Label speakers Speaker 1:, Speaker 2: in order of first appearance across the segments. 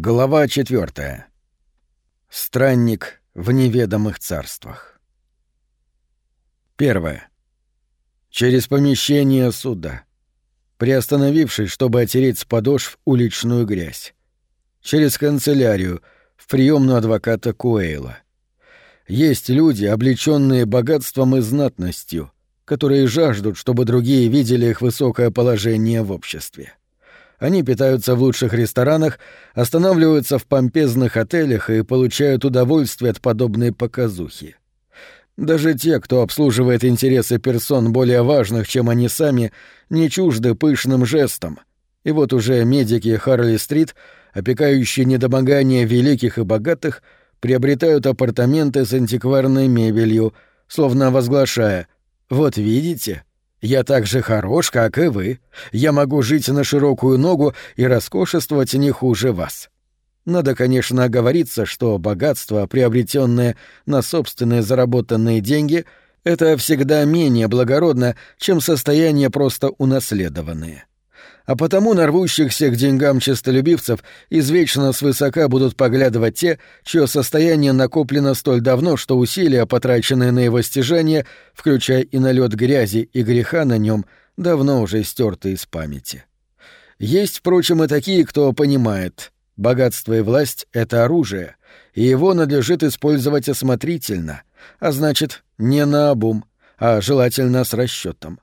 Speaker 1: Глава четвертая. Странник в неведомых царствах. Первое. Через помещение суда. Приостановившись, чтобы отереть с подошв уличную грязь. Через канцелярию, в приемную адвоката Куэйла. Есть люди, облеченные богатством и знатностью, которые жаждут, чтобы другие видели их высокое положение в обществе. Они питаются в лучших ресторанах, останавливаются в помпезных отелях и получают удовольствие от подобной показухи. Даже те, кто обслуживает интересы персон более важных, чем они сами, не чужды пышным жестом. И вот уже медики Харли-стрит, опекающие недомогание великих и богатых, приобретают апартаменты с антикварной мебелью, словно возглашая «Вот видите, я так же хорош, как и вы. Я могу жить на широкую ногу и роскошествовать не хуже вас. Надо, конечно, оговориться, что богатство, приобретенное на собственные заработанные деньги, это всегда менее благородно, чем состояние просто унаследованное а потому на рвущихся к деньгам честолюбивцев извечно свысока будут поглядывать те, чье состояние накоплено столь давно, что усилия, потраченные на его стяжание, включая и налет грязи и греха на нем, давно уже стерты из памяти. Есть, впрочем, и такие, кто понимает, богатство и власть — это оружие, и его надлежит использовать осмотрительно, а значит, не наобум, а желательно с расчетом.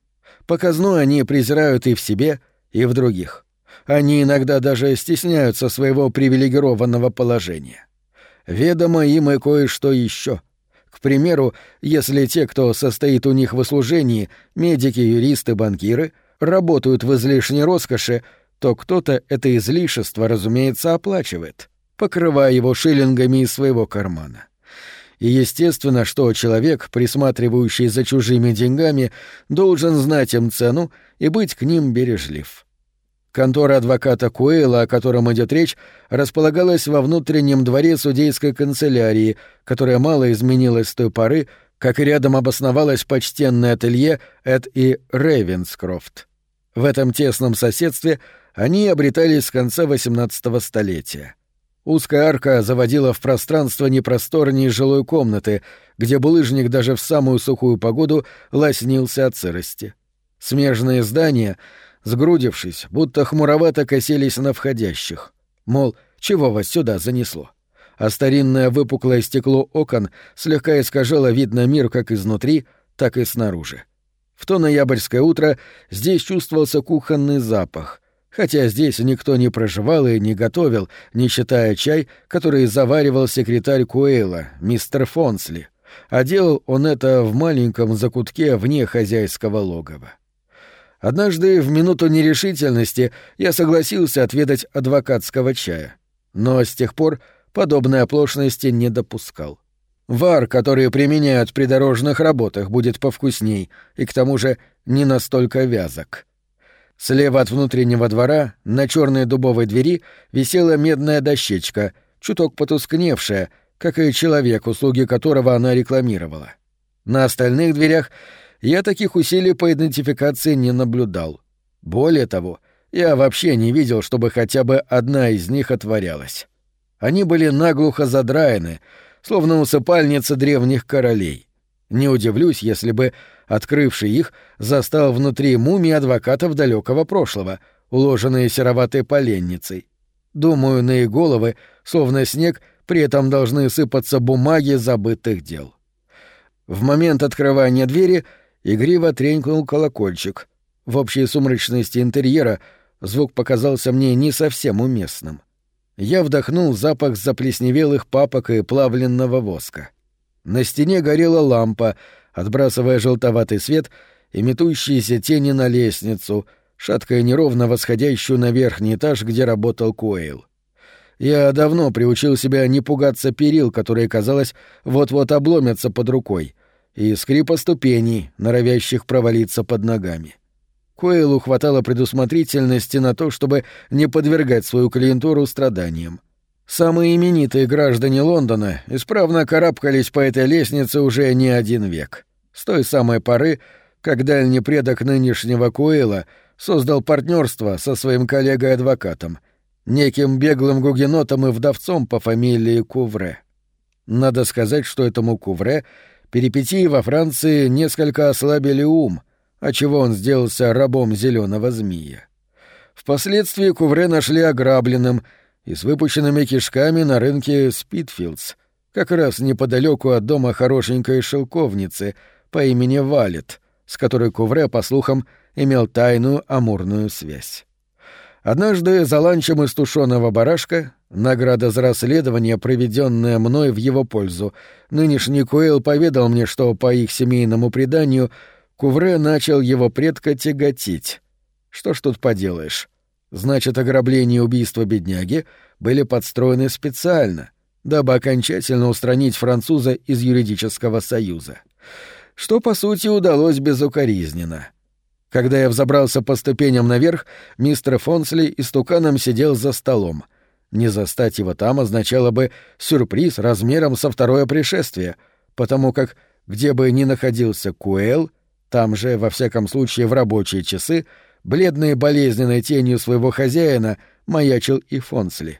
Speaker 1: Показную они презирают и в себе — и в других. Они иногда даже стесняются своего привилегированного положения. Ведомо им и кое-что еще. К примеру, если те, кто состоит у них в услужении, медики, юристы, банкиры, работают в излишней роскоши, то кто-то это излишество, разумеется, оплачивает, покрывая его шиллингами из своего кармана. И естественно, что человек, присматривающий за чужими деньгами, должен знать им цену и быть к ним бережлив. Контора адвоката Куэйла, о котором идет речь, располагалась во внутреннем дворе судейской канцелярии, которая мало изменилась с той поры, как и рядом обосновалось почтенное ателье Эд и Рейвенскрофт. В этом тесном соседстве они обретались с конца XVIII столетия. Узкая арка заводила в пространство непросторней жилой комнаты, где булыжник даже в самую сухую погоду лоснился от сырости. Смежные здания — сгрудившись, будто хмуровато косились на входящих. Мол, чего вас сюда занесло? А старинное выпуклое стекло окон слегка искажало вид на мир как изнутри, так и снаружи. В то ноябрьское утро здесь чувствовался кухонный запах, хотя здесь никто не проживал и не готовил, не считая чай, который заваривал секретарь Куэйла, мистер Фонсли, а делал он это в маленьком закутке вне хозяйского логова. Однажды, в минуту нерешительности, я согласился отведать адвокатского чая. Но с тех пор подобной оплошности не допускал. Вар, который применяют при дорожных работах, будет повкусней и к тому же не настолько вязок. Слева от внутреннего двора на черной дубовой двери висела медная дощечка, чуток потускневшая, как и человек, услуги которого она рекламировала. На остальных дверях я таких усилий по идентификации не наблюдал. Более того, я вообще не видел, чтобы хотя бы одна из них отворялась. Они были наглухо задраены, словно усыпальницы древних королей. Не удивлюсь, если бы, открывший их, застал внутри мумии адвокатов далекого прошлого, уложенные сероватой поленницей. Думаю, на их головы, словно снег, при этом должны сыпаться бумаги забытых дел. В момент открывания двери — Игриво тренькнул колокольчик. В общей сумрачности интерьера звук показался мне не совсем уместным. Я вдохнул запах заплесневелых папок и плавленного воска. На стене горела лампа, отбрасывая желтоватый свет и метущиеся тени на лестницу, шатко и неровно восходящую на верхний этаж, где работал Куэйл. Я давно приучил себя не пугаться перил, которые, казалось, вот-вот обломятся под рукой — и скрипа ступеней, норовящих провалиться под ногами. Коэлу хватало предусмотрительности на то, чтобы не подвергать свою клиентуру страданиям. Самые именитые граждане Лондона исправно карабкались по этой лестнице уже не один век. С той самой поры, как дальний предок нынешнего Куэла создал партнерство со своим коллегой-адвокатом. неким беглым гугенотом и вдовцом по фамилии Кувре. Надо сказать, что этому Кувре перипетии во Франции несколько ослабили ум, отчего он сделался рабом зеленого змея. Впоследствии Кувре нашли ограбленным и с выпущенными кишками на рынке Спитфилдс, как раз неподалеку от дома хорошенькой шелковницы по имени Валет, с которой Кувре, по слухам, имел тайную амурную связь. Однажды за ланчем из тушеного барашка, награда за расследование, проведенное мной в его пользу, нынешний Куэлл поведал мне, что по их семейному преданию Кувре начал его предка тяготить. Что ж тут поделаешь? Значит, ограбление и убийство бедняги были подстроены специально, дабы окончательно устранить француза из юридического союза. Что, по сути, удалось безукоризненно. Когда я взобрался по ступеням наверх, мистер Фонсли истуканом сидел за столом. Не застать его там означало бы сюрприз размером со второе пришествие, потому как, где бы ни находился Куэлл, там же, во всяком случае, в рабочие часы, бледной болезненной тенью своего хозяина маячил и Фонсли.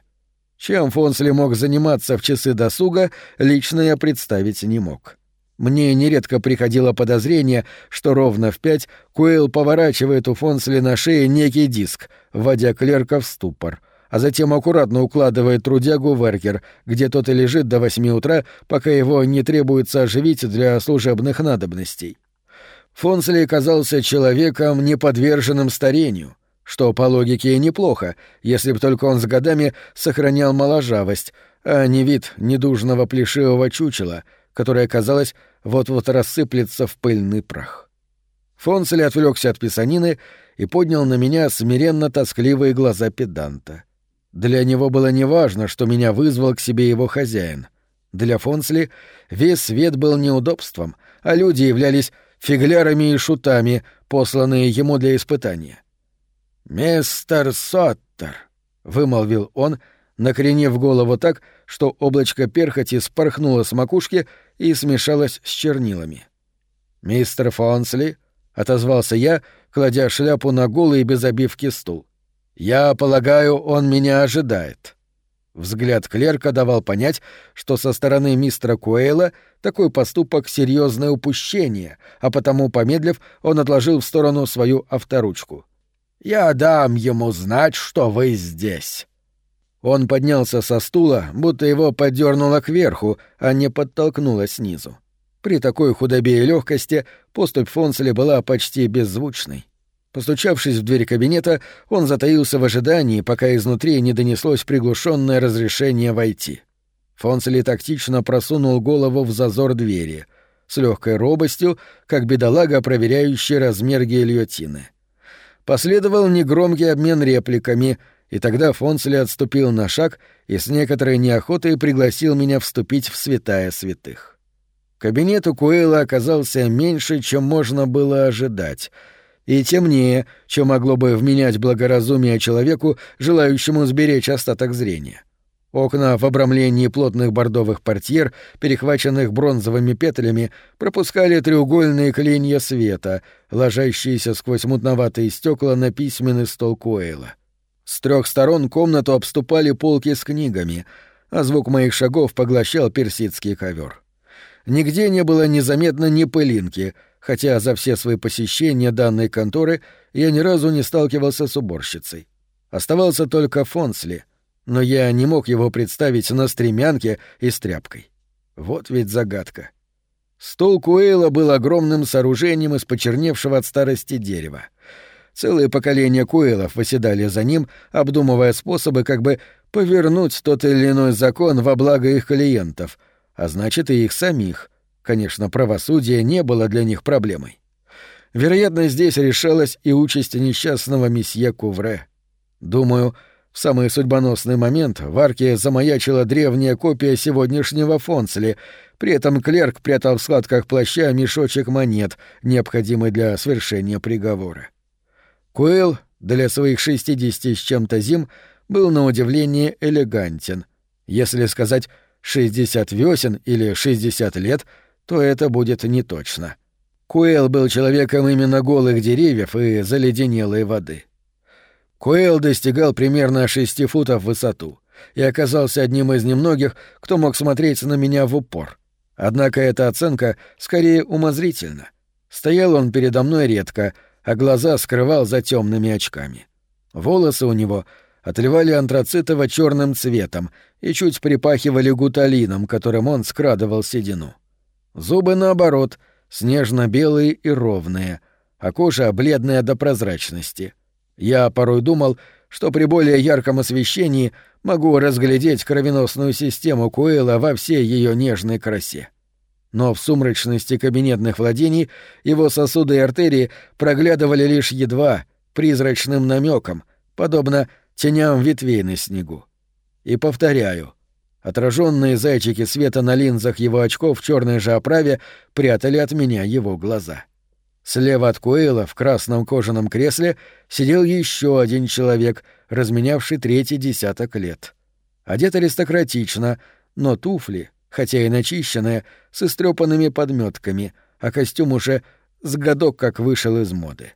Speaker 1: Чем Фонсли мог заниматься в часы досуга, лично я представить не мог. Мне нередко приходило подозрение, что ровно в пять Куэлл поворачивает у Фонсли на шее некий диск, вводя клерка в ступор, а затем аккуратно укладывает трудягу в эркер, где тот и лежит до восьми утра, пока его не требуется оживить для служебных надобностей. Фонсли казался человеком, не подверженным старению, что по логике и неплохо, если бы только он с годами сохранял моложавость, а не вид недужного плешивого чучела, которое, казалось, вот-вот рассыплется в пыльный прах. Фонсли отвлекся от писанины и поднял на меня смиренно тоскливые глаза педанта. Для него было неважно, что меня вызвал к себе его хозяин. Для Фонсли весь свет был неудобством, а люди являлись фиглярами и шутами, посланные ему для испытания. «Мистер Соттер», — вымолвил он, накренив голову так, что облачко перхоти спорхнуло с макушки и смешалось с чернилами. «Мистер Фонсли», — отозвался я, кладя шляпу на голый без обивки стул. «Я полагаю, он меня ожидает». Взгляд клерка давал понять, что со стороны мистера Куэйла такой поступок — серьезное упущение, а потому, помедлив, он отложил в сторону свою авторучку. «Я дам ему знать, что вы здесь». Он поднялся со стула, будто его поддернуло кверху, а не подтолкнуло снизу. При такой худобе и легкости поступь Фонсли была почти беззвучной. Постучавшись в дверь кабинета, он затаился в ожидании, пока изнутри не донеслось приглушенное разрешение войти. Фонсли тактично просунул голову в зазор двери, с легкой робостью, как бедолага, проверяющий размер гильотины. Последовал негромкий обмен репликами, и тогда Фонсли отступил на шаг и с некоторой неохотой пригласил меня вступить в святая святых. Кабинет у Куэла оказался меньше, чем можно было ожидать — и темнее, чем могло бы вменять благоразумие человеку, желающему сберечь остаток зрения. Окна в обрамлении плотных бордовых портьер, перехваченных бронзовыми петлями, пропускали треугольные клинья света, ложащиеся сквозь мутноватые стекла на письменный стол Куэйла. С трех сторон комнату обступали полки с книгами, а звук моих шагов поглощал персидский ковер. Нигде не было незаметно ни пылинки — хотя за все свои посещения данной конторы я ни разу не сталкивался с уборщицей. Оставался только Фонсли, но я не мог его представить на стремянке и с тряпкой. Вот ведь загадка. Стол Куэйла был огромным сооружением из почерневшего от старости дерева. Целые поколения Куэлов выседали за ним, обдумывая способы как бы повернуть тот или иной закон во благо их клиентов, а значит и их самих — Конечно, правосудие не было для них проблемой. Вероятно, здесь решалась и участь несчастного месье Кувре. Думаю, в самый судьбоносный момент в арке замаячила древняя копия сегодняшнего Фонсли, при этом клерк прятал в складках плаща мешочек монет, необходимый для свершения приговора. Куэлл для своих шестидесяти с чем-то зим был на удивление элегантен. Если сказать «шестьдесят весен» или «шестьдесят лет», то это будет не точно. Куэлл был человеком именно голых деревьев и заледенелой воды. Куэйл достигал примерно шести футов в высоту и оказался одним из немногих, кто мог смотреть на меня в упор. Однако эта оценка скорее умозрительна. Стоял он передо мной редко, а глаза скрывал за темными очками. Волосы у него отливали антрацитово черным цветом и чуть припахивали гуталином, которым он скрадывал седину. Зубы, наоборот, снежно-белые и ровные, а кожа бледная до прозрачности. Я порой думал, что при более ярком освещении могу разглядеть кровеносную систему Куэла во всей ее нежной красе. Но в сумрачности кабинетных владений его сосуды и артерии проглядывали лишь едва, призрачным намеком, подобно теням ветвей на снегу. И повторяю, отраженные зайчики света на линзах его очков в черной же оправе прятали от меня его глаза. Слева от Куэйла в красном кожаном кресле сидел еще один человек, разменявший третий десяток лет. Одет аристократично, но туфли, хотя и начищенные, с истрепанными подметками, а костюм уже с годок как вышел из моды.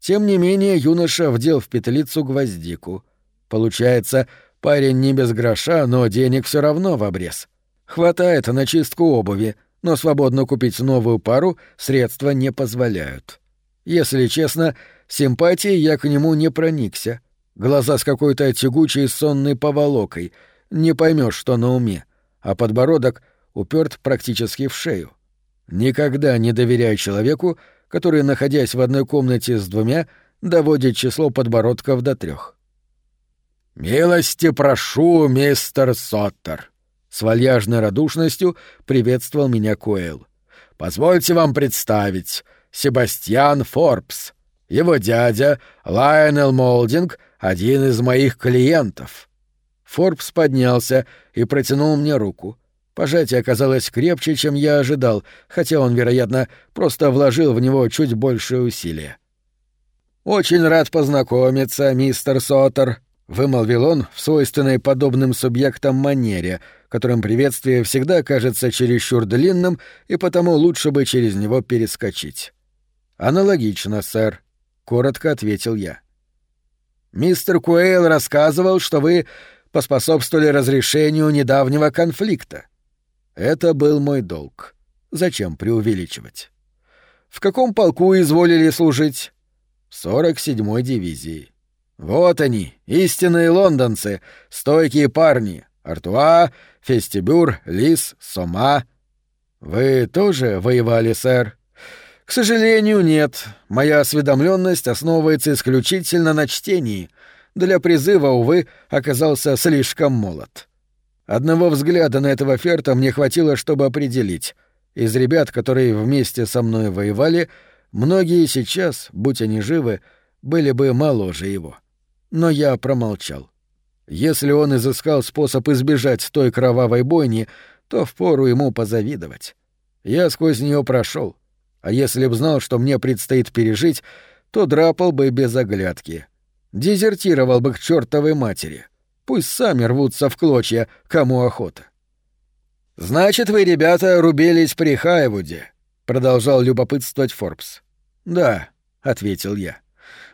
Speaker 1: Тем не менее юноша вдел в петлицу гвоздику. Получается, парень не без гроша, но денег все равно в обрез. Хватает на чистку обуви — но свободно купить новую пару средства не позволяют. Если честно, симпатией я к нему не проникся. Глаза с какой-то тягучей сонной поволокой, не поймешь, что на уме, а подбородок уперт практически в шею. Никогда не доверяй человеку, который, находясь в одной комнате с двумя, доводит число подбородков до трех. «Милости прошу, мистер Соттер», с вальяжной радушностью приветствовал меня Коэл. «Позвольте вам представить. Себастьян Форбс. Его дядя, Лайонел Молдинг, один из моих клиентов». Форбс поднялся и протянул мне руку. Пожатие оказалось крепче, чем я ожидал, хотя он, вероятно, просто вложил в него чуть большее усилие. «Очень рад познакомиться, мистер Соттер», — вымолвил он в свойственной подобным субъектам манере, которым приветствие всегда кажется чересчур длинным, и потому лучше бы через него перескочить. «Аналогично, сэр», — коротко ответил я. «Мистер Куэйл рассказывал, что вы поспособствовали разрешению недавнего конфликта. Это был мой долг. Зачем преувеличивать? В каком полку изволили служить? В сорок седьмой дивизии. Вот они, истинные лондонцы, стойкие парни. Артуа, Фестибюр, Лис, Сома. Вы тоже воевали, сэр? К сожалению, нет. Моя осведомленность основывается исключительно на чтении. Для призыва, увы, оказался слишком молод. Одного взгляда на этого ферта мне хватило, чтобы определить. Из ребят, которые вместе со мной воевали, многие сейчас, будь они живы, были бы моложе его. — но я промолчал. Если он изыскал способ избежать той кровавой бойни, то впору ему позавидовать. Я сквозь нее прошел, а если б знал, что мне предстоит пережить, то драпал бы без оглядки. Дезертировал бы к чертовой матери. Пусть сами рвутся в клочья, кому охота. «Значит, вы, ребята, рубились при Хайвуде», — продолжал любопытствовать Форбс. «Да», — ответил я.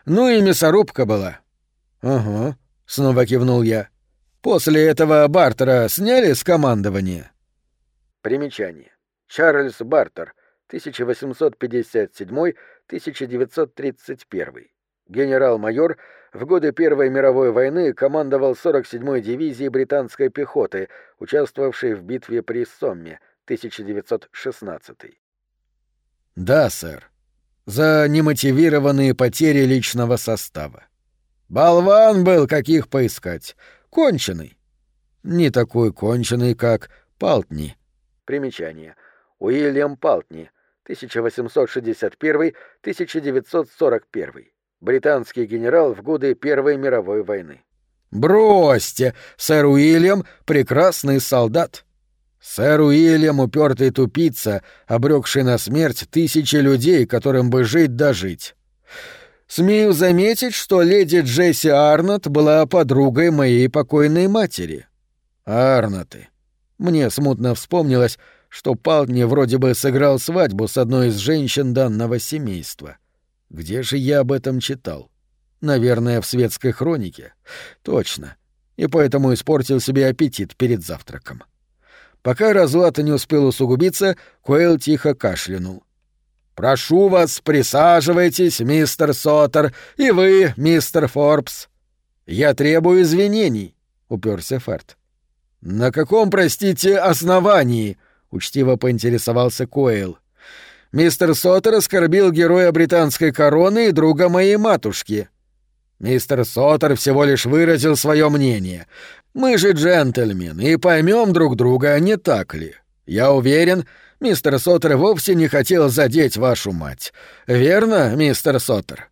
Speaker 1: «Ну и мясорубка была. «Ага», — снова кивнул я. «После этого Бартера сняли с командования?» Примечание. Чарльз Бартер, 1857-1931. Генерал-майор, в годы Первой мировой войны командовал 47-й дивизией британской пехоты, участвовавшей в битве при Сомме, 1916. «Да, сэр. За немотивированные потери личного состава. Болван был, каких поискать. Конченый. Не такой конченый, как Палтни. Примечание. Уильям Палтни, 1861-1941. Британский генерал в годы Первой мировой войны. «Бросьте! Сэр Уильям — прекрасный солдат!» Сэр Уильям — упертый тупица, обрекший на смерть тысячи людей, которым бы жить да жить. Смею заметить, что леди Джесси Арнотт была подругой моей покойной матери. Арноты. Мне смутно вспомнилось, что Палтни вроде бы сыграл свадьбу с одной из женщин данного семейства. Где же я об этом читал? Наверное, в светской хронике. Точно. И поэтому испортил себе аппетит перед завтраком. Пока разлад не успел усугубиться, Куэлл тихо кашлянул. «Прошу вас, присаживайтесь, мистер Соттер, и вы, мистер Форбс». «Я требую извинений», — уперся Ферт. «На каком, простите, основании?» — учтиво поинтересовался Койл. «Мистер Соттер оскорбил героя британской короны и друга моей матушки», Мистер Соттер всего лишь выразил свое мнение. Мы же джентльмены и поймем друг друга, не так ли? Я уверен, мистер Соттер вовсе не хотел задеть вашу мать. Верно, мистер Соттер?»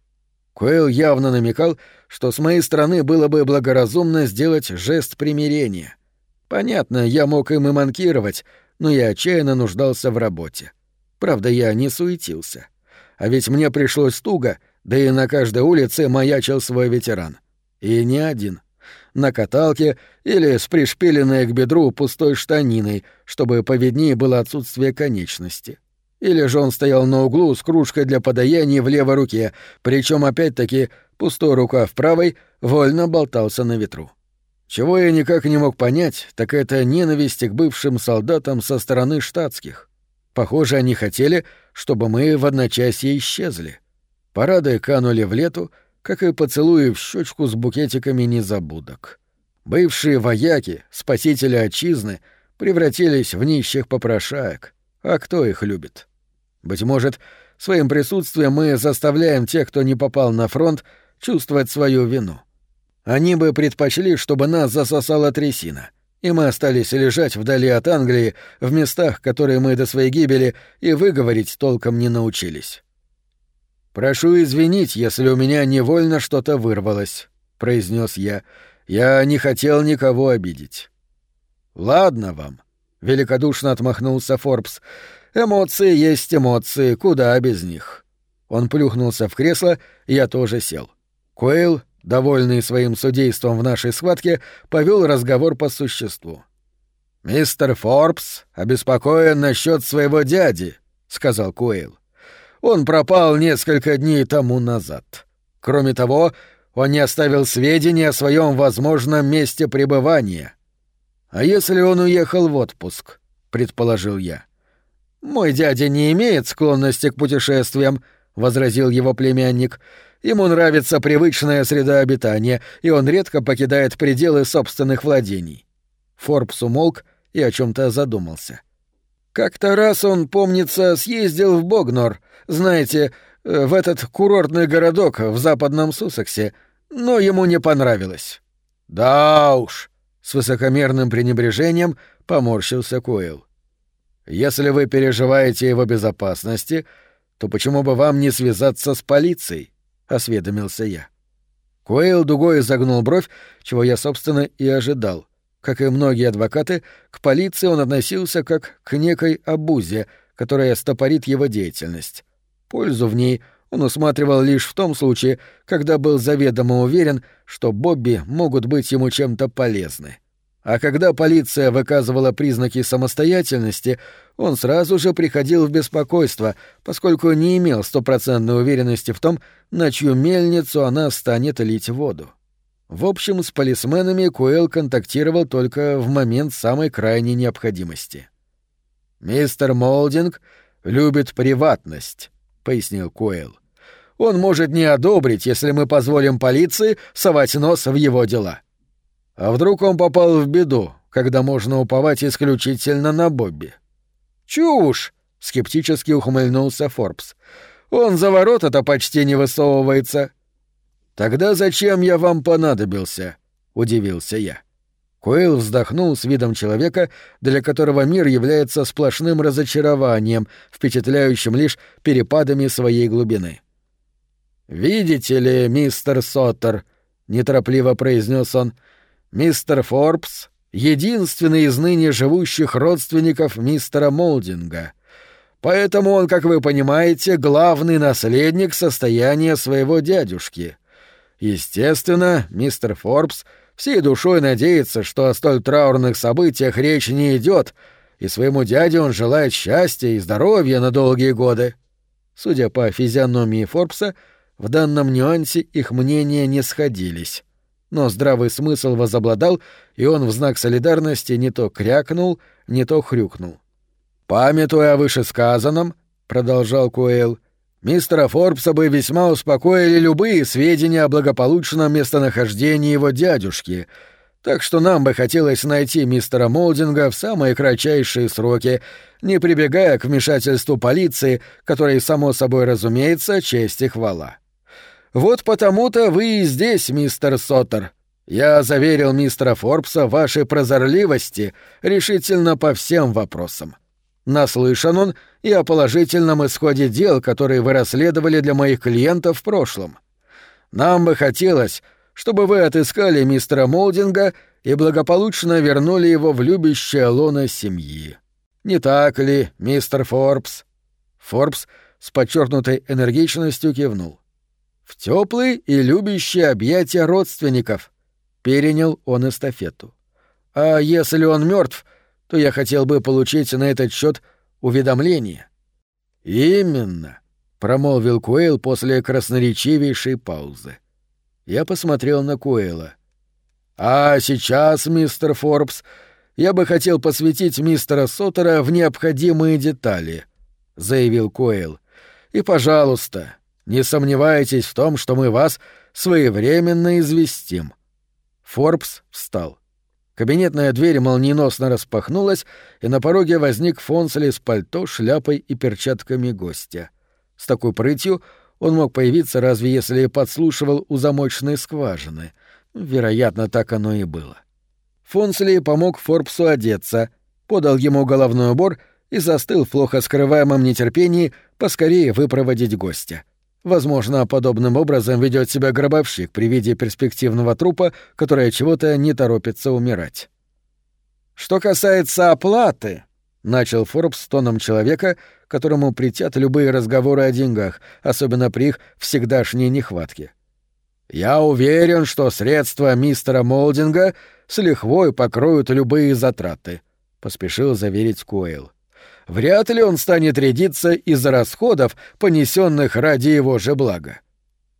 Speaker 1: Куэлл явно намекал, что с моей стороны было бы благоразумно сделать жест примирения. Понятно, я мог им и манкировать, но я отчаянно нуждался в работе. Правда, я не суетился. А ведь мне пришлось туго — да и на каждой улице маячил свой ветеран. И не один. На каталке или с пришпиленной к бедру пустой штаниной, чтобы поведнее было отсутствие конечности. Или же он стоял на углу с кружкой для подаяния в левой руке, причем опять-таки пустой рука в правой вольно болтался на ветру. Чего я никак не мог понять, так это ненависть к бывшим солдатам со стороны штатских. Похоже, они хотели, чтобы мы в одночасье исчезли. Парады канули в лету, как и поцелуи в щечку с букетиками незабудок. Бывшие вояки, спасители отчизны, превратились в нищих попрошаек. А кто их любит? Быть может, своим присутствием мы заставляем тех, кто не попал на фронт, чувствовать свою вину. Они бы предпочли, чтобы нас засосала трясина, и мы остались лежать вдали от Англии, в местах, которые мы до своей гибели и выговорить толком не научились. «Прошу извинить, если у меня невольно что-то вырвалось», — произнес я. «Я не хотел никого обидеть». «Ладно вам», — великодушно отмахнулся Форбс. «Эмоции есть эмоции, куда без них». Он плюхнулся в кресло, я тоже сел. Куэйл, довольный своим судейством в нашей схватке, повел разговор по существу. «Мистер Форбс обеспокоен насчет своего дяди», — сказал Куэйл. Он пропал несколько дней тому назад. Кроме того, он не оставил сведений о своем возможном месте пребывания. А если он уехал в отпуск, предположил я. Мой дядя не имеет склонности к путешествиям, возразил его племянник. Ему нравится привычная среда обитания, и он редко покидает пределы собственных владений. Форбс умолк и о чем-то задумался. Как-то раз он, помнится, съездил в Богнор, знаете, э, в этот курортный городок в западном Суссексе, но ему не понравилось. Да уж, с высокомерным пренебрежением поморщился Койл. Если вы переживаете его безопасности, то почему бы вам не связаться с полицией? Осведомился я. Койл дугой загнул бровь, чего я, собственно, и ожидал. Как и многие адвокаты, к полиции он относился как к некой обузе, которая стопорит его деятельность. Пользу в ней он усматривал лишь в том случае, когда был заведомо уверен, что Бобби могут быть ему чем-то полезны. А когда полиция выказывала признаки самостоятельности, он сразу же приходил в беспокойство, поскольку не имел стопроцентной уверенности в том, на чью мельницу она станет лить воду. В общем, с полисменами Куэлл контактировал только в момент самой крайней необходимости. «Мистер Молдинг любит приватность», — пояснил Куэлл. «Он может не одобрить, если мы позволим полиции совать нос в его дела. А вдруг он попал в беду, когда можно уповать исключительно на Бобби?» «Чушь!» — скептически ухмыльнулся Форбс. «Он за ворота-то почти не высовывается». «Тогда зачем я вам понадобился?» — удивился я. Койл вздохнул с видом человека, для которого мир является сплошным разочарованием, впечатляющим лишь перепадами своей глубины. «Видите ли, мистер Соттер», — неторопливо произнес он, — «мистер Форбс — единственный из ныне живущих родственников мистера Молдинга. Поэтому он, как вы понимаете, главный наследник состояния своего дядюшки. Естественно, мистер Форбс — всей душой надеется, что о столь траурных событиях речь не идет, и своему дяде он желает счастья и здоровья на долгие годы. Судя по физиономии Форбса, В данном нюансе их мнения не сходились. Но здравый смысл возобладал, и он в знак солидарности не то крякнул, не то хрюкнул. «Памятуя о вышесказанном», — продолжал Куэйл, — «мистера Форбса бы весьма успокоили любые сведения о благополучном местонахождении его дядюшки, так что нам бы хотелось найти мистера Молдинга в самые кратчайшие сроки, не прибегая к вмешательству полиции, которой, само собой разумеется, честь и хвала. Вот потому-то вы и здесь, мистер Соттер. Я заверил мистера Форбса вашей прозорливости решительно по всем вопросам. Наслышан он и о положительном исходе дел, которые вы расследовали для моих клиентов в прошлом. Нам бы хотелось, чтобы вы отыскали мистера Молдинга и благополучно вернули его в любящее лоно семьи. Не так ли, мистер Форбс? Форбс с подчеркнутой энергичностью кивнул. В теплые и любящие объятия родственников перенял он эстафету. А если он мертв, то я хотел бы получить на этот счет уведомление. Именно, промолвил Куэйл после красноречивейшей паузы. Я посмотрел на Куэйла. А сейчас, мистер Форбс, я бы хотел посвятить мистера Соттера в необходимые детали, заявил Куэйл. И, пожалуйста, не сомневайтесь в том, что мы вас своевременно известим. Форбс встал. Кабинетная дверь молниеносно распахнулась, и на пороге возник Фонсли с пальто, шляпой и перчатками гостя. С такой прытью он мог появиться, разве если подслушивал у замочной скважины. Вероятно, так оно и было. Фонсли помог Форбсу одеться, подал ему головной убор и застыл в плохо скрываемом нетерпении поскорее выпроводить гостя. Возможно, подобным образом ведет себя гробовщик при виде перспективного трупа, который чего-то не торопится умирать. «Что касается оплаты», — начал Форбс тоном человека, которому притят любые разговоры о деньгах, особенно при их всегдашней нехватке. «Я уверен, что средства мистера Молдинга с лихвой покроют любые затраты», — поспешил заверить Куэйл вряд ли он станет рядиться из-за расходов, понесенных ради его же блага.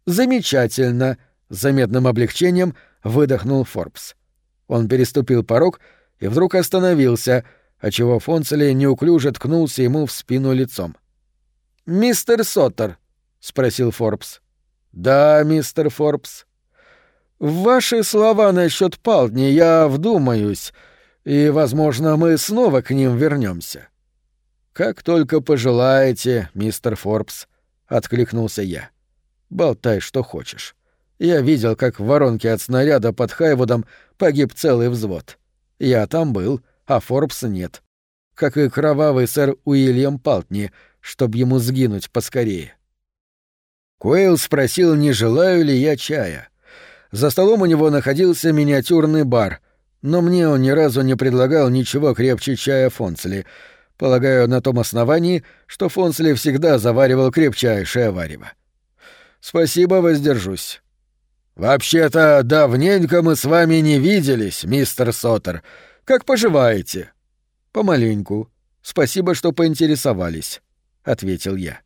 Speaker 1: Замечательно, с заметным облегчением выдохнул Форбс. Он переступил порог и вдруг остановился, отчего Фонцели неуклюже ткнулся ему в спину лицом. «Мистер Соттер?» — спросил Форбс. «Да, мистер Форбс». «Ваши слова насчет Палдни я вдумаюсь, и, возможно, мы снова к ним вернемся. «Как только пожелаете, мистер Форбс», — откликнулся я. «Болтай, что хочешь. Я видел, как в воронке от снаряда под Хайвудом погиб целый взвод. Я там был, а Форбс нет. Как и кровавый сэр Уильям Палтни, чтобы ему сгинуть поскорее». Куэйл спросил, не желаю ли я чая. За столом у него находился миниатюрный бар, но мне он ни разу не предлагал ничего крепче чая Фонсли — Полагаю, на том основании, что Фонсли всегда заваривал крепчайшее варево. Спасибо, воздержусь. Вообще-то, давненько мы с вами не виделись, мистер Соттер. Как поживаете? Помаленьку. Спасибо, что поинтересовались, ответил я.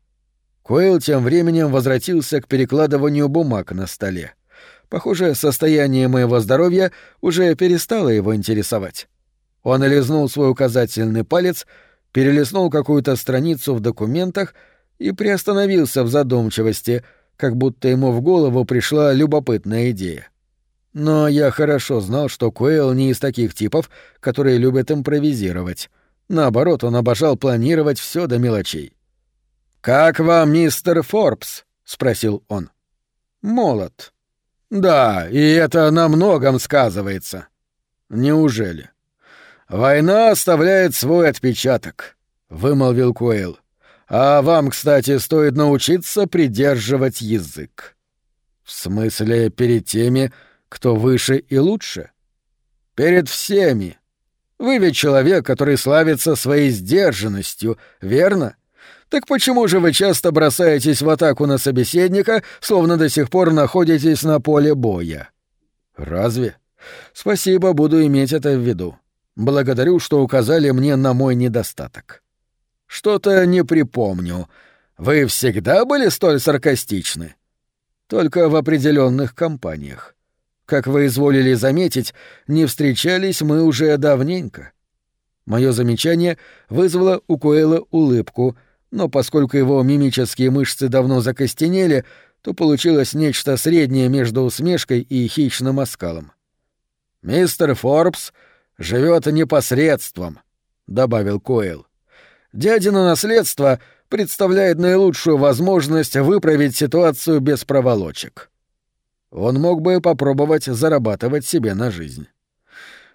Speaker 1: Койл тем временем возвратился к перекладыванию бумаг на столе. Похоже, состояние моего здоровья уже перестало его интересовать. Он лизнул свой указательный палец перелистнул какую-то страницу в документах и приостановился в задумчивости, как будто ему в голову пришла любопытная идея. Но я хорошо знал, что Куэлл не из таких типов, которые любят импровизировать. Наоборот, он обожал планировать все до мелочей. «Как вам, мистер Форбс?» — спросил он. «Молод». «Да, и это на многом сказывается». «Неужели?» «Война оставляет свой отпечаток», — вымолвил Куэйл. «А вам, кстати, стоит научиться придерживать язык». «В смысле, перед теми, кто выше и лучше?» «Перед всеми. Вы ведь человек, который славится своей сдержанностью, верно?» Так почему же вы часто бросаетесь в атаку на собеседника, словно до сих пор находитесь на поле боя? Разве? Спасибо, буду иметь это в виду. Благодарю, что указали мне на мой недостаток. Что-то не припомню. Вы всегда были столь саркастичны? только в определенных компаниях. Как вы изволили заметить, не встречались мы уже давненько. Мое замечание вызвало у Куэла улыбку, но поскольку его мимические мышцы давно закостенели, то получилось нечто среднее между усмешкой и хищным оскалом. «Мистер Форбс живет непосредством», — добавил Койл. «Дядина наследство представляет наилучшую возможность выправить ситуацию без проволочек. Он мог бы попробовать зарабатывать себе на жизнь.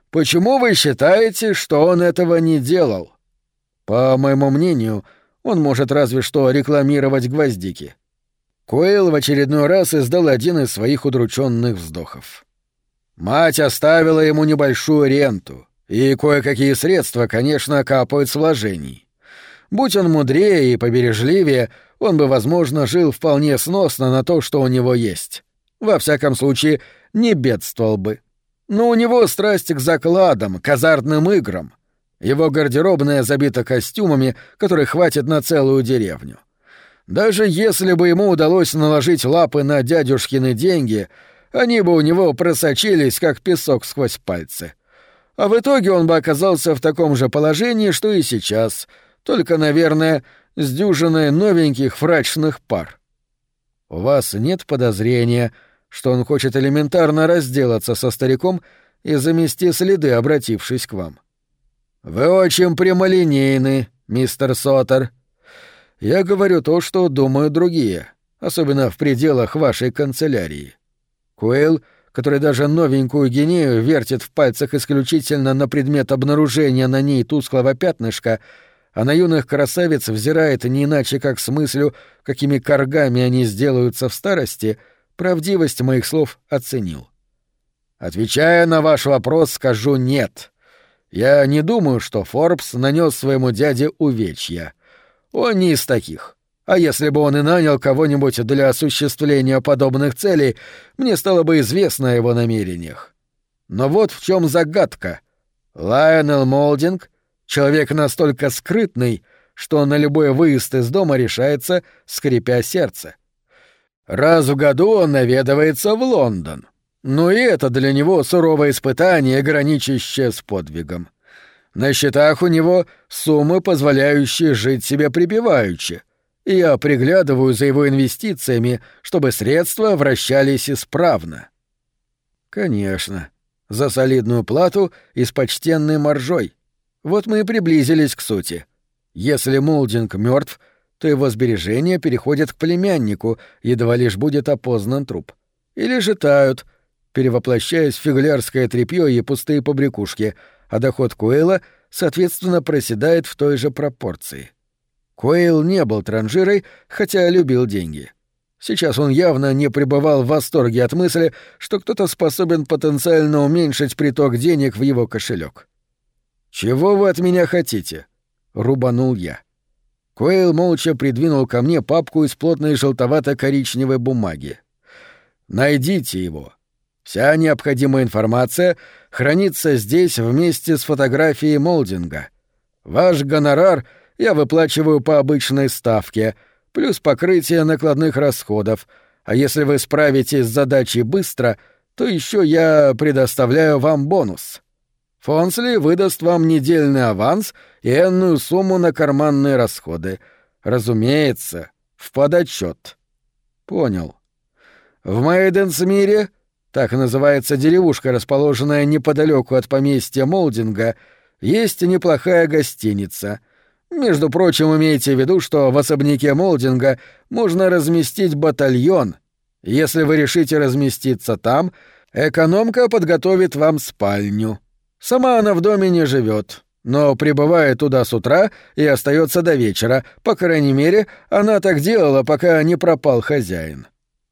Speaker 1: Почему вы считаете, что он этого не делал? По моему мнению, он может разве что рекламировать гвоздики. Койл в очередной раз издал один из своих удрученных вздохов. Мать оставила ему небольшую ренту, и кое-какие средства, конечно, капают с вложений. Будь он мудрее и побережливее, он бы, возможно, жил вполне сносно на то, что у него есть. Во всяком случае, не бедствовал бы. Но у него страсть к закладам, к азартным играм. Его гардеробная забита костюмами, которых хватит на целую деревню. Даже если бы ему удалось наложить лапы на дядюшкины деньги, они бы у него просочились, как песок сквозь пальцы. А в итоге он бы оказался в таком же положении, что и сейчас — только, наверное, с дюжиной новеньких фрачных пар. У вас нет подозрения, что он хочет элементарно разделаться со стариком и замести следы, обратившись к вам. Вы очень прямолинейны, мистер Соттер. Я говорю то, что думают другие, особенно в пределах вашей канцелярии. Куэлл, который даже новенькую гинею вертит в пальцах исключительно на предмет обнаружения на ней тусклого пятнышка, а на юных красавиц взирает не иначе как с мыслью, какими коргами они сделаются в старости, правдивость моих слов оценил. Отвечая на ваш вопрос, скажу «нет». Я не думаю, что Форбс нанес своему дяде увечья. Он не из таких. А если бы он и нанял кого-нибудь для осуществления подобных целей, мне стало бы известно о его намерениях. Но вот в чем загадка. Лайонел Молдинг Человек настолько скрытный, что на любой выезд из дома решается, скрипя сердце. Раз в году он наведывается в Лондон. Но и это для него суровое испытание, граничащее с подвигом. На счетах у него суммы, позволяющие жить себе припеваючи. Я приглядываю за его инвестициями, чтобы средства вращались исправно. Конечно, за солидную плату и с почтенной маржой. Вот мы и приблизились к сути. Если Молдинг мертв, то его сбережения переходят к племяннику, едва лишь будет опознан труп. Или же тают, перевоплощаясь в фиглярское тряпье и пустые побрякушки, а доход Куэла, соответственно, проседает в той же пропорции. Куэйл не был транжирой, хотя любил деньги. Сейчас он явно не пребывал в восторге от мысли, что кто-то способен потенциально уменьшить приток денег в его кошелек. «Чего вы от меня хотите?» — рубанул я. Койл молча придвинул ко мне папку из плотной желтовато-коричневой бумаги. «Найдите его. Вся необходимая информация хранится здесь вместе с фотографией Молдинга. Ваш гонорар я выплачиваю по обычной ставке, плюс покрытие накладных расходов, а если вы справитесь с задачей быстро, то еще я предоставляю вам бонус». Фонсли выдаст вам недельный аванс и энную сумму на карманные расходы. Разумеется, в подотчет. Понял. В Мейденсмире, так называется деревушка, расположенная неподалеку от поместья Молдинга, есть неплохая гостиница. Между прочим, имейте в виду, что в особняке Молдинга можно разместить батальон. Если вы решите разместиться там, экономка подготовит вам спальню. Сама она в доме не живет, но прибывает туда с утра и остается до вечера. По крайней мере, она так делала, пока не пропал хозяин.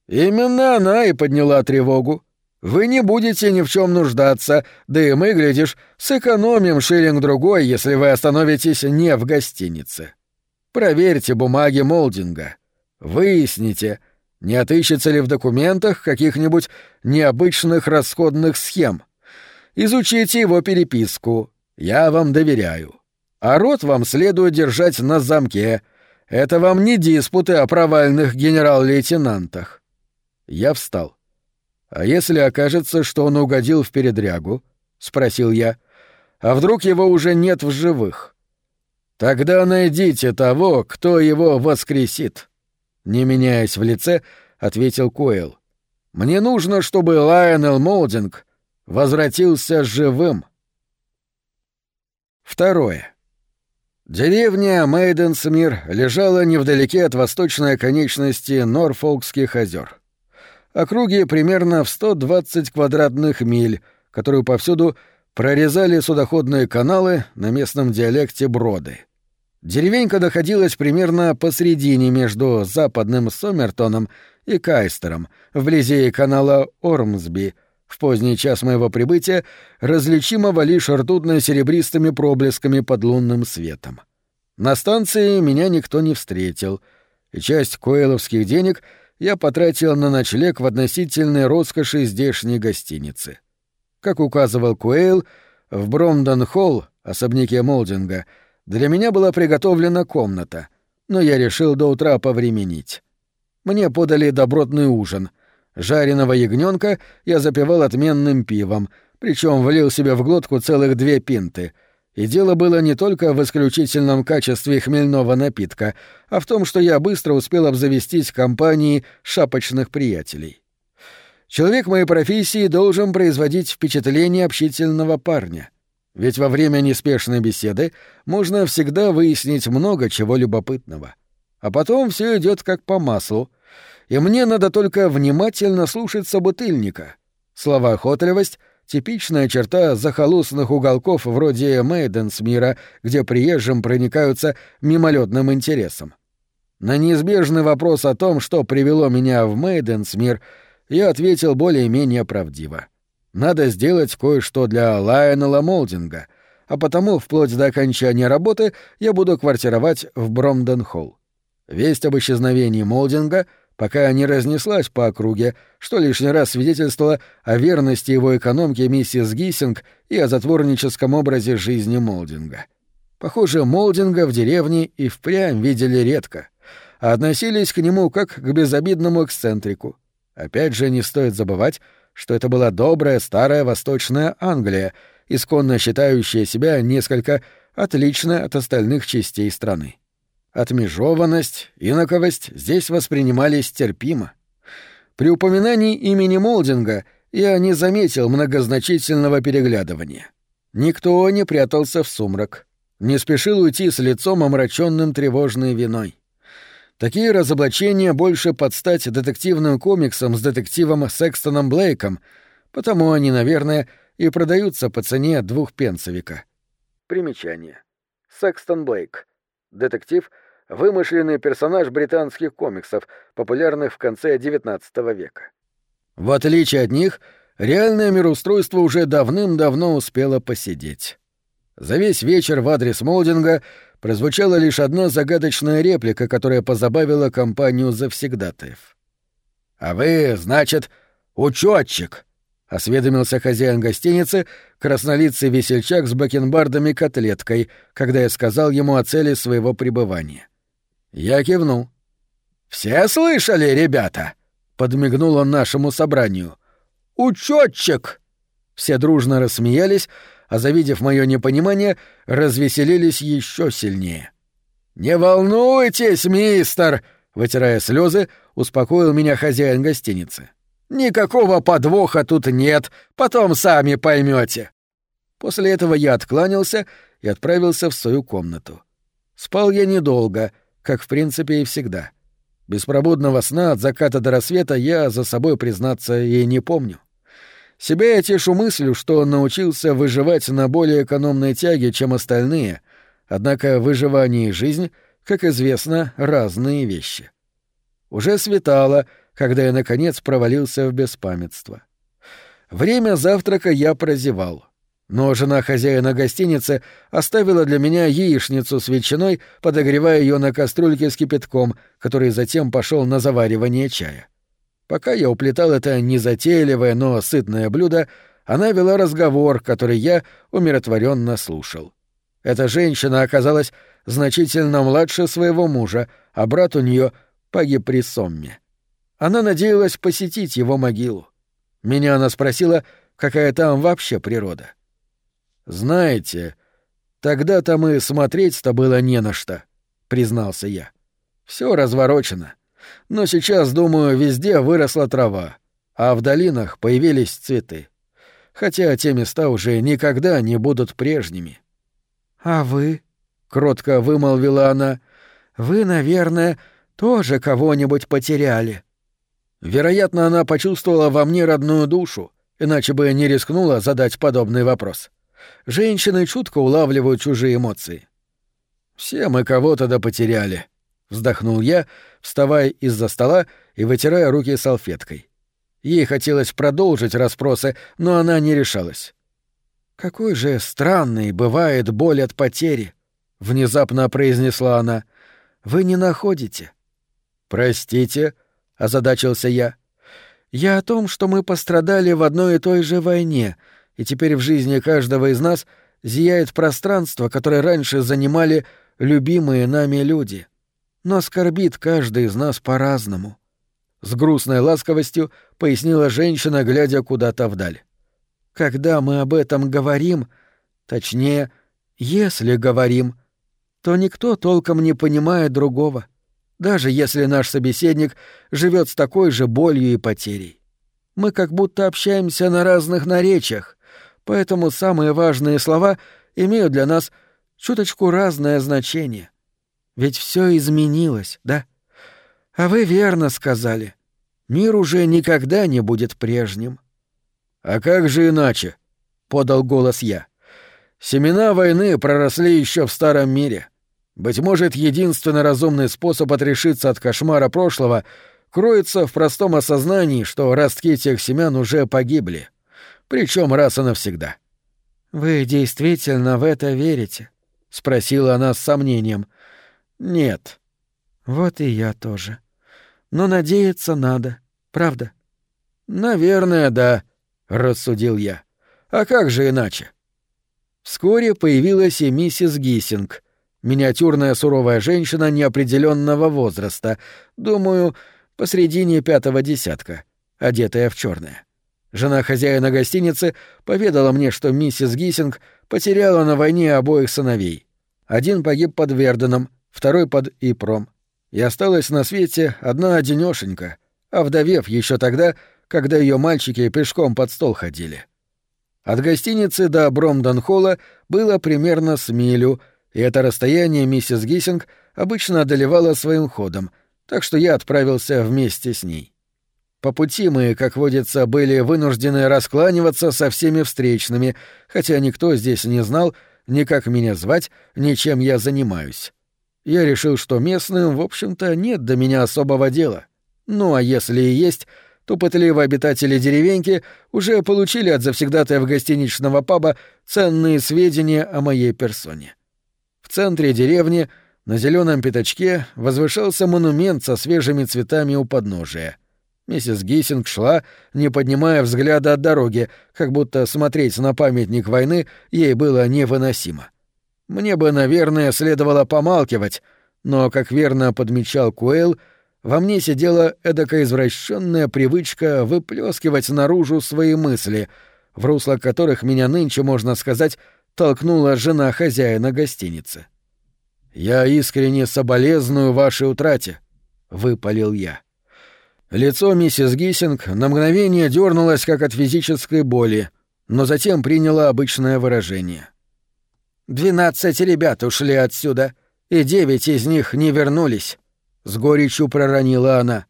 Speaker 1: Именно она и подняла тревогу. Вы не будете ни в чем нуждаться, да и мы, глядишь, сэкономим шиллинг-другой, если вы остановитесь не в гостинице. Проверьте бумаги Молдинга. Выясните, не отыщется ли в документах каких-нибудь необычных расходных схем. Изучите его переписку. Я вам доверяю. А рот вам следует держать на замке. Это вам не диспуты о провальных генерал-лейтенантах. Я встал. «А если окажется, что он угодил в передрягу?» — спросил я. «А вдруг его уже нет в живых?» «Тогда найдите того, кто его воскресит», — не меняясь в лице, ответил Койл. «Мне нужно, чтобы Лайонел Молдинг возвратился живым». Второе. Деревня Мейденсмир лежала невдалеке от восточной оконечности Норфолкских озер. Округи примерно в 120 квадратных миль, которую повсюду прорезали судоходные каналы на местном диалекте броды. Деревенька находилась примерно посредине между западным Сомертоном и Кайстером, вблизи канала Ормсби — в поздний час моего прибытия, различимого лишь ртутно-серебристыми проблесками под лунным светом. На станции меня никто не встретил, и часть коэловских денег я потратил на ночлег в относительной роскоши здешней гостиницы. Как указывал Куэйл, в Бромдон-Холл, особняке Молдинга, для меня была приготовлена комната, но я решил до утра повременить. Мне подали добротный ужин — Жареного ягненка я запивал отменным пивом, причем влил себе в глотку целых две пинты. И дело было не только в исключительном качестве хмельного напитка, а в том, что я быстро успел обзавестись компанией шапочных приятелей. Человек моей профессии должен производить впечатление общительного парня. Ведь во время неспешной беседы можно всегда выяснить много чего любопытного. А потом все идет как по маслу — и мне надо только внимательно слушать собутыльника. Словоохотливость — типичная черта захолустных уголков вроде Мейденсмира, где приезжим проникаются мимолетным интересом. На неизбежный вопрос о том, что привело меня в Мейденсмир, я ответил более-менее правдиво. Надо сделать кое-что для Лайонела Молдинга, а потому вплоть до окончания работы я буду квартировать в Бромден-Холл. Весть об исчезновении Молдинга — пока не разнеслась по округе, что лишний раз свидетельствовало о верности его экономки миссис Гиссинг и о затворническом образе жизни Молдинга. Похоже, Молдинга в деревне и впрямь видели редко, а относились к нему как к безобидному эксцентрику. Опять же, не стоит забывать, что это была добрая старая восточная Англия, исконно считающая себя несколько отличной от остальных частей страны. Отмежованность, инаковость здесь воспринимались терпимо. При упоминании имени Молдинга я не заметил многозначительного переглядывания. Никто не прятался в сумрак, не спешил уйти с лицом омраченным тревожной виной. Такие разоблачения больше подстать детективным комиксам с детективом Секстоном Блейком, потому они, наверное, и продаются по цене двухпенсовика. Примечание. Секстон Блейк Детектив — вымышленный персонаж британских комиксов, популярных в конце XIX века. В отличие от них, реальное мироустройство уже давным-давно успело посидеть. За весь вечер в адрес Молдинга прозвучала лишь одна загадочная реплика, которая позабавила компанию завсегдатаев. «А вы, значит, учетчик!» — осведомился хозяин гостиницы, краснолицый весельчак с бакенбардами-котлеткой, когда я сказал ему о цели своего пребывания. Я кивнул. «Все слышали, ребята?» — подмигнул он нашему собранию. «Учетчик!» Все дружно рассмеялись, а, завидев мое непонимание, развеселились еще сильнее. «Не волнуйтесь, мистер!» — вытирая слезы, успокоил меня хозяин гостиницы. Никакого подвоха тут нет, потом сами поймете. После этого я откланялся и отправился в свою комнату. Спал я недолго, как в принципе и всегда. Беспробудного сна от заката до рассвета я за собой, признаться, и не помню. Себя я тешу мыслью, что научился выживать на более экономной тяге, чем остальные, однако выживание и жизнь, как известно, разные вещи. Уже светало — когда я, наконец, провалился в беспамятство. Время завтрака я прозевал. Но жена хозяина гостиницы оставила для меня яичницу с ветчиной, подогревая ее на кастрюльке с кипятком, который затем пошел на заваривание чая. Пока я уплетал это незатейливое, но сытное блюдо, она вела разговор, который я умиротворенно слушал. Эта женщина оказалась значительно младше своего мужа, а брат у нее погиб при Сомме. Она надеялась посетить его могилу. Меня она спросила, какая там вообще природа. «Знаете, тогда там и смотреть-то было не на что», — признался я. Все разворочено. Но сейчас, думаю, везде выросла трава, а в долинах появились цветы. Хотя те места уже никогда не будут прежними. «А вы?» — кротко вымолвила она. «Вы, наверное, тоже кого-нибудь потеряли». Вероятно, она почувствовала во мне родную душу, иначе бы не рискнула задать подобный вопрос. Женщины чутко улавливают чужие эмоции. «Все мы кого-то да потеряли», — вздохнул я, вставая из-за стола и вытирая руки салфеткой. Ей хотелось продолжить расспросы, но она не решалась. «Какой же странный бывает боль от потери», — внезапно произнесла она. «Вы не находите?» «Простите», — озадачился я. «Я о том, что мы пострадали в одной и той же войне, и теперь в жизни каждого из нас зияет пространство, которое раньше занимали любимые нами люди. Но скорбит каждый из нас по-разному. С грустной ласковостью пояснила женщина, глядя куда-то вдаль. Когда мы об этом говорим, точнее, если говорим, то никто толком не понимает другого, даже если наш собеседник живет с такой же болью и потерей. Мы как будто общаемся на разных наречиях, поэтому самые важные слова имеют для нас чуточку разное значение. Ведь все изменилось, да? А вы верно сказали. Мир уже никогда не будет прежним. А как же иначе? подал голос я. Семена войны проросли еще в старом мире. Быть может, единственный разумный способ отрешиться от кошмара прошлого кроется в простом осознании, что ростки тех семян уже погибли. Причем раз и навсегда. Вы действительно в это верите? спросила она с сомнением. Нет. Вот и я тоже. Но надеяться надо, правда? Наверное, да, рассудил я. А как же иначе? Вскоре появилась и миссис Гиссинг, миниатюрная суровая женщина неопределенного возраста, думаю, посредине пятого десятка, одетая в черное. Жена хозяина гостиницы поведала мне, что миссис Гиссинг потеряла на войне обоих сыновей. Один погиб под Верденом, второй под Ипром. И осталась на свете одна одинёшенька, овдовев еще тогда, когда ее мальчики пешком под стол ходили. От гостиницы до Бромдон-холла было примерно с милю, и это расстояние миссис Гиссинг обычно одолевала своим ходом, так что я отправился вместе с ней. По пути мы, как водится, были вынуждены раскланиваться со всеми встречными, хотя никто здесь не знал ни как меня звать, ни чем я занимаюсь. Я решил, что местным, в общем-то, нет до меня особого дела. Ну а если и есть, то пытливые обитатели деревеньки уже получили от завсегдатаев гостиничного паба ценные сведения о моей персоне. В центре деревни на зеленом пятачке возвышался монумент со свежими цветами у подножия. Миссис Гиссинг шла, не поднимая взгляда от дороги, как будто смотреть на памятник войны ей было невыносимо. Мне бы, наверное, следовало помалкивать, но, как верно подмечал Куэлл, во мне сидела эдакая извращенная привычка выплескивать наружу свои мысли, в русло которых меня нынче, можно сказать, толкнула жена хозяина гостиницы. «Я искренне соболезную вашей утрате», — выпалил я. Лицо миссис Гиссинг на мгновение дернулось, как от физической боли, но затем приняло обычное выражение. «Двенадцать ребят ушли отсюда, и девять из них не вернулись», — с горечью проронила она.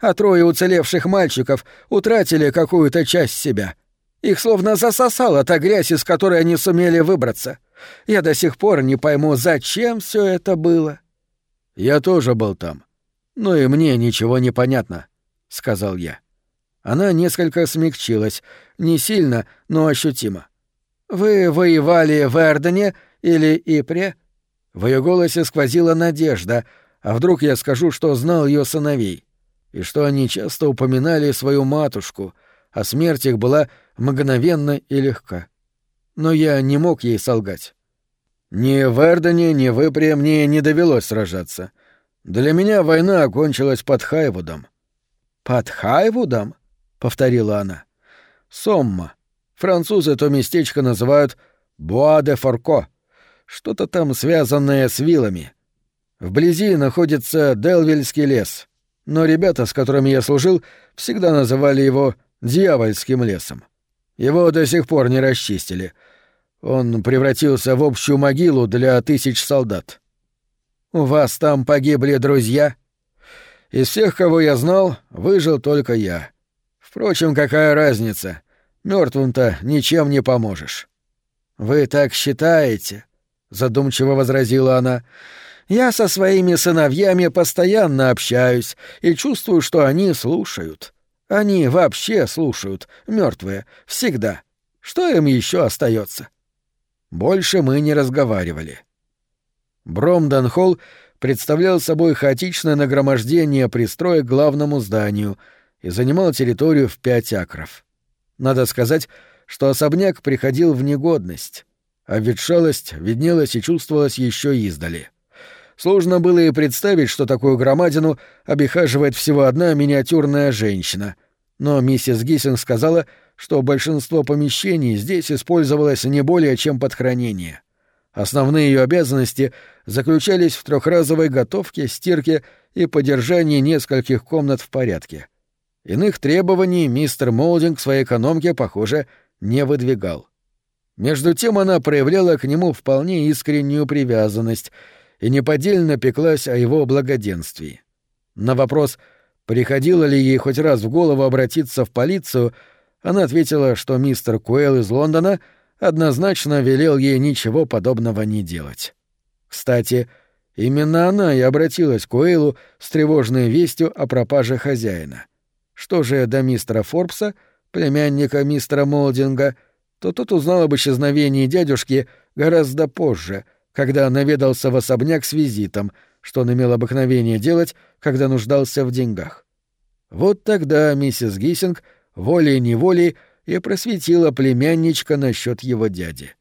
Speaker 1: «А трое уцелевших мальчиков утратили какую-то часть себя. Их словно засосала та грязь, из которой они сумели выбраться. Я до сих пор не пойму, зачем все это было». «Я тоже был там. Но и мне ничего не понятно», — сказал я. Она несколько смягчилась, не сильно, но ощутимо. «Вы воевали в Эрдене или Ипре?» В ее голосе сквозила надежда, а вдруг я скажу, что знал ее сыновей, и что они часто упоминали свою матушку, а смерть их была мгновенна и легка. Но я не мог ей солгать. Ни в Эрдене, ни в Ипре мне не довелось сражаться. Для меня война окончилась под Хайвудом. «Под Хайвудом?» — повторила она. «Сомма. Французы то местечко называют Буа-де-Форко. Что-то там связанное с вилами. Вблизи находится Делвильский лес. Но ребята, с которыми я служил, всегда называли его Дьявольским лесом. Его до сих пор не расчистили. Он превратился в общую могилу для тысяч солдат. «У вас там погибли друзья?» «Из всех, кого я знал, выжил только я. Впрочем, какая разница? Мертвым-то ничем не поможешь». «Вы так считаете?» — задумчиво возразила она. «Я со своими сыновьями постоянно общаюсь и чувствую, что они слушают. Они вообще слушают, мертвые, всегда. Что им еще остается? Больше мы не разговаривали. Бромдан-холл представлял собой хаотичное нагромождение пристроек к главному зданию и занимал территорию в пять акров. Надо сказать, что особняк приходил в негодность, а ветшалость виднелась и чувствовалась еще издали. Сложно было и представить, что такую громадину обихаживает всего одна миниатюрная женщина. Но миссис Гиссинг сказала, что большинство помещений здесь использовалось не более чем под хранение. Основные ее обязанности заключались в трехразовой готовке, стирке и поддержании нескольких комнат в порядке. Иных требований мистер Молдинг своей экономке, похоже, не выдвигал. Между тем она проявляла к нему вполне искреннюю привязанность — и неподдельно пеклась о его благоденствии. На вопрос, приходило ли ей хоть раз в голову обратиться в полицию, она ответила, что мистер Куэлл из Лондона однозначно велел ей ничего подобного не делать. Кстати, именно она и обратилась к Уэйлу с тревожной вестью о пропаже хозяина. Что же до мистера Форбса, племянника мистера Молдинга, то тот узнал об исчезновении дядюшки гораздо позже — когда наведался в особняк с визитом, что он имел обыкновение делать, когда нуждался в деньгах. Вот тогда миссис Гиссинг волей-неволей и просветила племянничка насчет его дяди.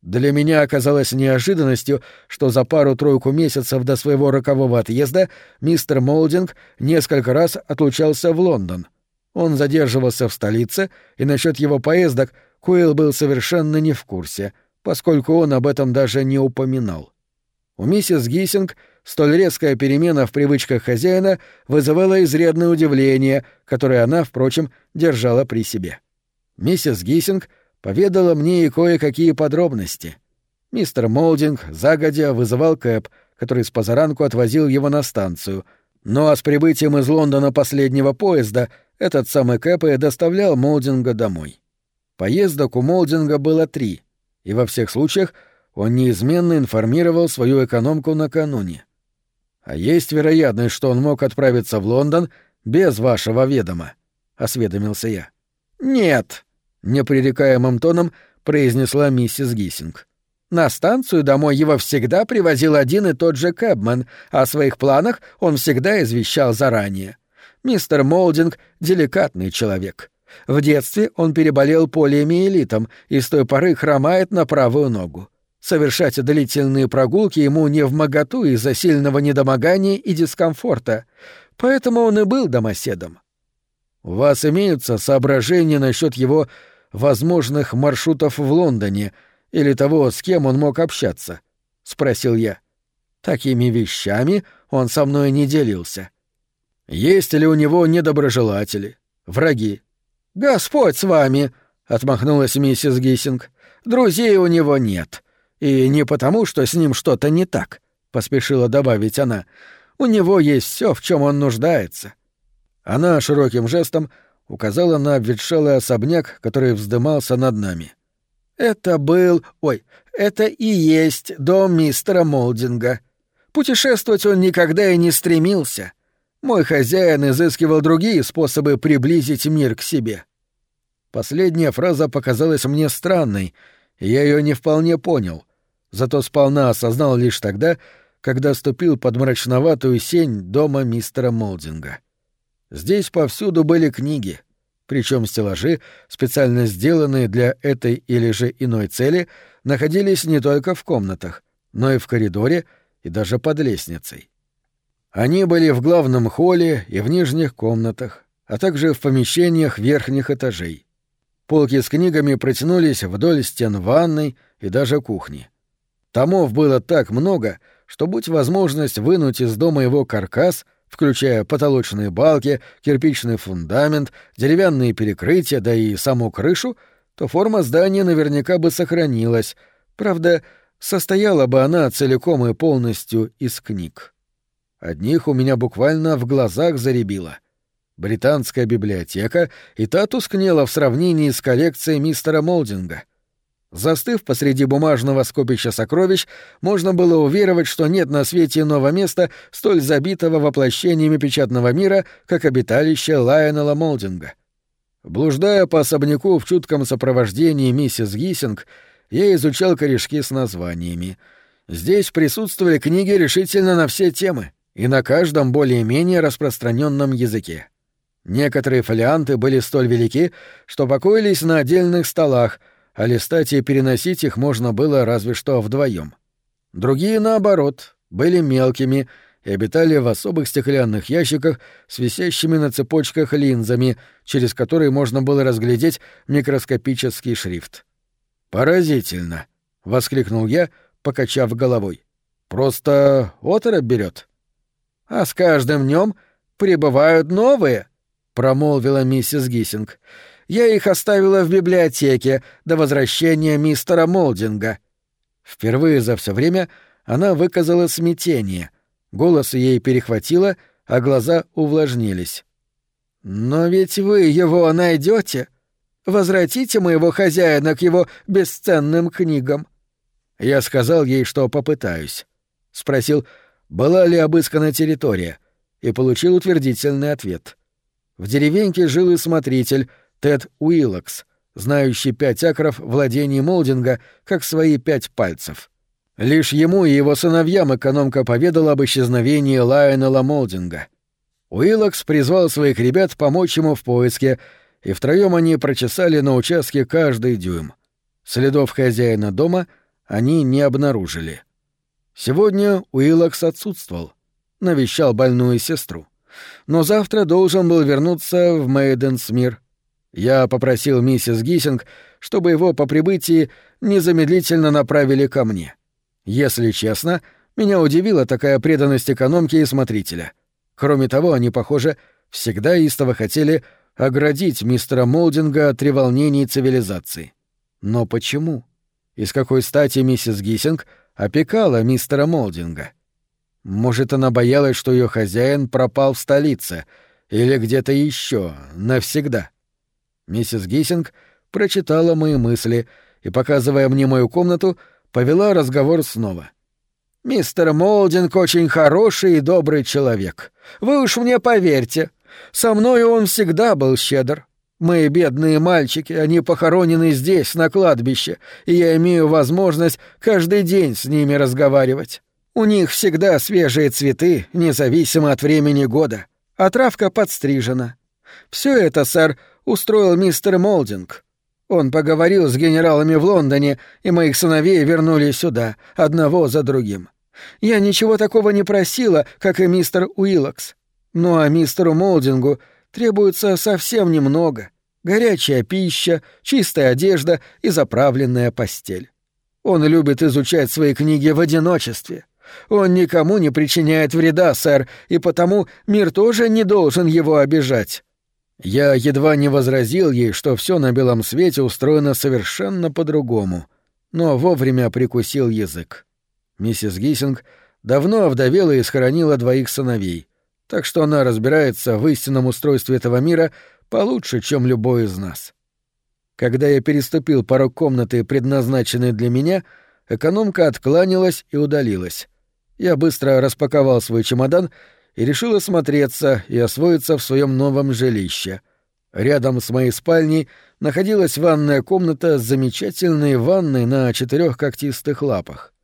Speaker 1: Для меня оказалось неожиданностью, что за пару-тройку месяцев до своего рокового отъезда мистер Молдинг несколько раз отлучался в Лондон. Он задерживался в столице, и насчет его поездок Куилл был совершенно не в курсе — поскольку он об этом даже не упоминал. У миссис Гиссинг столь резкая перемена в привычках хозяина вызывала изрядное удивление, которое она, впрочем, держала при себе. Миссис Гиссинг поведала мне и кое-какие подробности. Мистер Молдинг загодя вызывал Кэп, который с позаранку отвозил его на станцию, ну а с прибытием из Лондона последнего поезда этот самый Кэп и доставлял Молдинга домой. Поездок у Молдинга было три — и во всех случаях он неизменно информировал свою экономку накануне. А есть вероятность, что он мог отправиться в Лондон без вашего ведома, осведомился я. Нет, непререкаемым тоном произнесла миссис Гиссинг. На станцию домой его всегда привозил один и тот же кэбмен, о своих планах он всегда извещал заранее. Мистер Молдинг — деликатный человек. В детстве он переболел полиомиелитом и с той поры хромает на правую ногу. Совершать длительные прогулки ему не в моготу из-за сильного недомогания и дискомфорта, поэтому он и был домоседом. У вас имеются соображения насчет его возможных маршрутов в Лондоне или того, с кем он мог общаться? — спросил я. Такими вещами он со мной не делился. Есть ли у него недоброжелатели, враги, «Господь с вами!» — отмахнулась миссис Гиссинг. «Друзей у него нет. И не потому, что с ним что-то не так», — поспешила добавить она. «У него есть все, в чем он нуждается». Она широким жестом указала на обветшалый особняк, который вздымался над нами. «Это был... Ой, это и есть дом мистера Молдинга. Путешествовать он никогда и не стремился. Мой хозяин изыскивал другие способы приблизить мир к себе. Последняя фраза показалась мне странной, и я ее не вполне понял, зато сполна осознал лишь тогда, когда ступил под мрачноватую сень дома мистера Молдинга. Здесь повсюду были книги, причем стеллажи, специально сделанные для этой или же иной цели, находились не только в комнатах, но и в коридоре и даже под лестницей. Они были в главном холле и в нижних комнатах, а также в помещениях верхних этажей. Полки с книгами протянулись вдоль стен ванной и даже кухни. Томов было так много, что будь возможность вынуть из дома его каркас, включая потолочные балки, кирпичный фундамент, деревянные перекрытия, да и саму крышу, то форма здания наверняка бы сохранилась. Правда, состояла бы она целиком и полностью из книг. Одних у меня буквально в глазах заребило. Британская библиотека и та тускнела в сравнении с коллекцией мистера Молдинга. Застыв посреди бумажного скопища сокровищ, можно было уверовать, что нет на свете иного места, столь забитого воплощениями печатного мира, как обиталище Лайонела Молдинга. Блуждая по особняку в чутком сопровождении миссис Гиссинг, я изучал корешки с названиями. Здесь присутствовали книги решительно на все темы и на каждом более-менее распространенном языке. Некоторые фолианты были столь велики, что покоились на отдельных столах, а листать и переносить их можно было разве что вдвоем. Другие, наоборот, были мелкими и обитали в особых стеклянных ящиках с висящими на цепочках линзами, через которые можно было разглядеть микроскопический шрифт. «Поразительно!» — воскликнул я, покачав головой. «Просто оторопь берет. «А с каждым днем прибывают новые», — промолвила миссис Гиссинг. «Я их оставила в библиотеке до возвращения мистера Молдинга». Впервые за все время она выказала смятение. Голос ей перехватило, а глаза увлажнились. «Но ведь вы его найдете. Возвратите моего хозяина к его бесценным книгам». Я сказал ей, что попытаюсь. Спросил, была ли обыскана территория, и получил утвердительный ответ. В деревеньке жил и смотритель Тед Уиллокс, знающий пять акров владений Молдинга как свои пять пальцев. Лишь ему и его сыновьям экономка поведала об исчезновении Лайонела Молдинга. Уиллокс призвал своих ребят помочь ему в поиске — и втроем они прочесали на участке каждый дюйм. Следов хозяина дома они не обнаружили. Сегодня Уиллокс отсутствовал, навещал больную сестру. Но завтра должен был вернуться в Мейденсмир. Я попросил миссис Гиссинг, чтобы его по прибытии незамедлительно направили ко мне. Если честно, меня удивила такая преданность экономки и смотрителя. Кроме того, они, похоже, всегда истово хотели оградить мистера Молдинга от треволнений цивилизации. Но почему? И с какой стати миссис Гиссинг опекала мистера Молдинга? Может, она боялась, что ее хозяин пропал в столице или где-то еще навсегда? Миссис Гиссинг прочитала мои мысли и, показывая мне мою комнату, повела разговор снова. «Мистер Молдинг очень хороший и добрый человек. Вы уж мне поверьте, со мной он всегда был щедр. Мои бедные мальчики, они похоронены здесь, на кладбище, и я имею возможность каждый день с ними разговаривать. У них всегда свежие цветы, независимо от времени года, а травка подстрижена. Все это, сэр, устроил мистер Молдинг. Он поговорил с генералами в Лондоне, и моих сыновей вернули сюда, одного за другим. Я ничего такого не просила, как и мистер Уиллокс. Ну а мистеру Молдингу требуется совсем немного. Горячая пища, чистая одежда и заправленная постель. Он любит изучать свои книги в одиночестве. Он никому не причиняет вреда, сэр, и потому мир тоже не должен его обижать. Я едва не возразил ей, что все на белом свете устроено совершенно по-другому, но вовремя прикусил язык. Миссис Гиссинг давно овдовела и схоронила двоих сыновей так что она разбирается в истинном устройстве этого мира получше, чем любой из нас. Когда я переступил порог комнаты, предназначенной для меня, экономка откланялась и удалилась. Я быстро распаковал свой чемодан и решил осмотреться и освоиться в своем новом жилище. Рядом с моей спальней находилась ванная комната с замечательной ванной на четырех когтистых лапах.